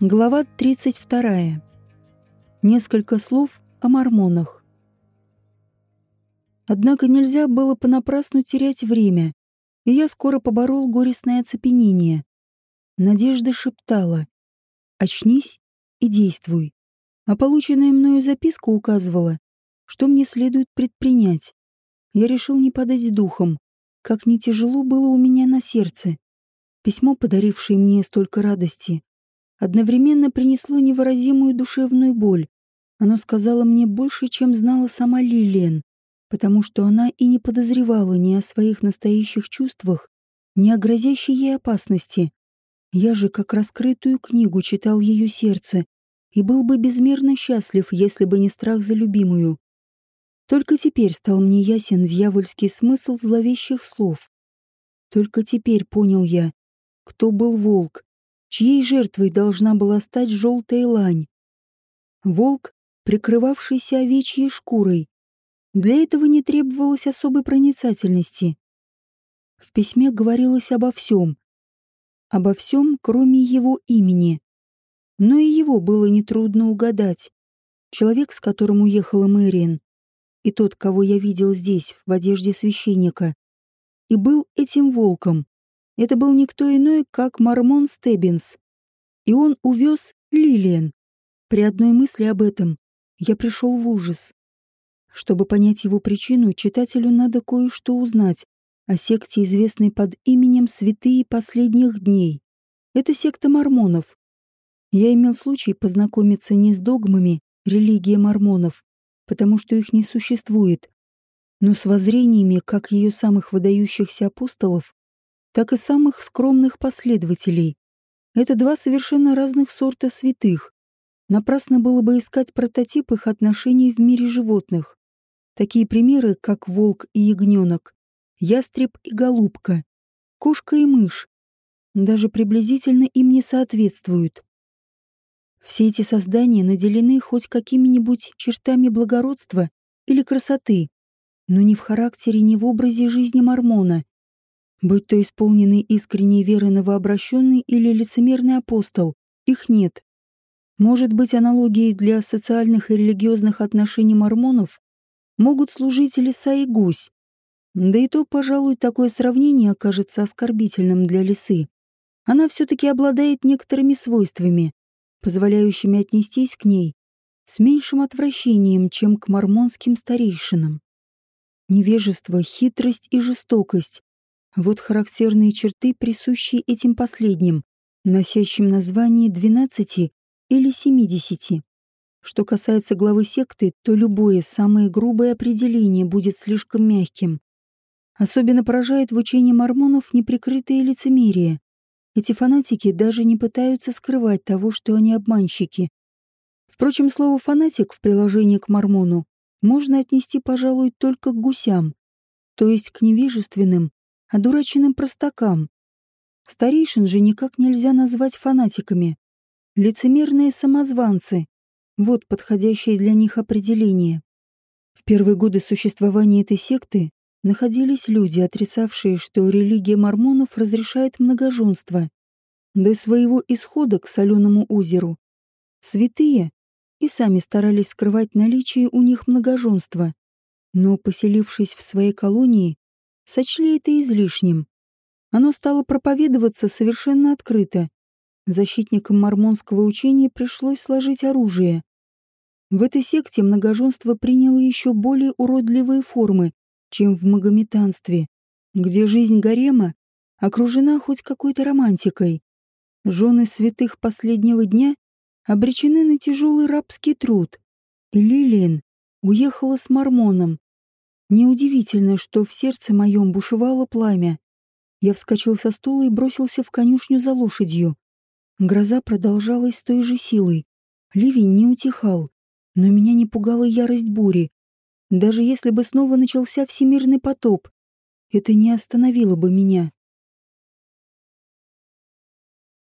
Глава 32. Несколько слов о мормонах. Однако нельзя было понапрасну терять время, и я скоро поборол горестное оцепенение. Надежда шептала «Очнись и действуй». А полученная мною записка указывала, что мне следует предпринять. Я решил не подать духом, как не тяжело было у меня на сердце. Письмо, подарившее мне столько радости, одновременно принесло невыразимую душевную боль. Оно сказала мне больше, чем знала сама Лилиан, потому что она и не подозревала ни о своих настоящих чувствах, ни о грозящей ей опасности. Я же, как раскрытую книгу, читал ее сердце и был бы безмерно счастлив, если бы не страх за любимую. Только теперь стал мне ясен дьявольский смысл зловещих слов. Только теперь понял я, кто был волк, чьей жертвой должна была стать желтая лань. Волк, прикрывавшийся овечьей шкурой. Для этого не требовалось особой проницательности. В письме говорилось обо всем. Обо всем, кроме его имени. Но и его было нетрудно угадать. Человек, с которым уехала Мэриэн, и тот, кого я видел здесь, в одежде священника, и был этим волком, это был никто иной, как Мормон Стеббинс. И он увез Лилиан. При одной мысли об этом я пришел в ужас. Чтобы понять его причину, читателю надо кое-что узнать о секте, известной под именем «Святые последних дней». Это секта мормонов. Я имел случай познакомиться не с догмами религии мормонов, потому что их не существует, но с воззрениями как ее самых выдающихся апостолов, так и самых скромных последователей. Это два совершенно разных сорта святых. Напрасно было бы искать прототип их отношений в мире животных. Такие примеры, как волк и ягненок, ястреб и голубка, кошка и мышь, даже приблизительно им не соответствуют. Все эти создания наделены хоть какими-нибудь чертами благородства или красоты, но ни в характере, ни в образе жизни мормона, Будь то исполненный искренней веры новообращенный или лицемерный апостол, их нет. Может быть, аналогией для социальных и религиозных отношений мормонов могут служить лиса и гусь. Да и то, пожалуй, такое сравнение окажется оскорбительным для лисы. Она все-таки обладает некоторыми свойствами, позволяющими отнестись к ней с меньшим отвращением, чем к мормонским старейшинам. Невежество, хитрость и жестокость вот характерные черты, присущие этим последним, носящим название двенадцати или семидесяти. Что касается главы секты, то любое самое грубое определение будет слишком мягким. Особенно поражает в учении мормонов неприкрытое лицемерие. Эти фанатики даже не пытаются скрывать того, что они обманщики. Впрочем, слово «фанатик» в приложении к мормону можно отнести, пожалуй, только к гусям, то есть к невежественным, одураченным простакам. Старейшин же никак нельзя назвать фанатиками. Лицемерные самозванцы — вот подходящее для них определение. В первые годы существования этой секты находились люди, отрицавшие, что религия мормонов разрешает многоженство. До своего исхода к соленому озеру святые и сами старались скрывать наличие у них многоженства. Но, поселившись в своей колонии, сочли это излишним. Оно стало проповедоваться совершенно открыто. Защитникам мормонского учения пришлось сложить оружие. В этой секте многоженство приняло еще более уродливые формы, чем в магометанстве, где жизнь гарема окружена хоть какой-то романтикой. Жены святых последнего дня обречены на тяжелый рабский труд, и Лилиан уехала с мормоном, Неудивительно, что в сердце моем бушевало пламя. Я вскочил со стула и бросился в конюшню за лошадью. Гроза продолжалась с той же силой. Ливень не утихал, но меня не пугала ярость бури. Даже если бы снова начался всемирный потоп, это не остановило бы меня.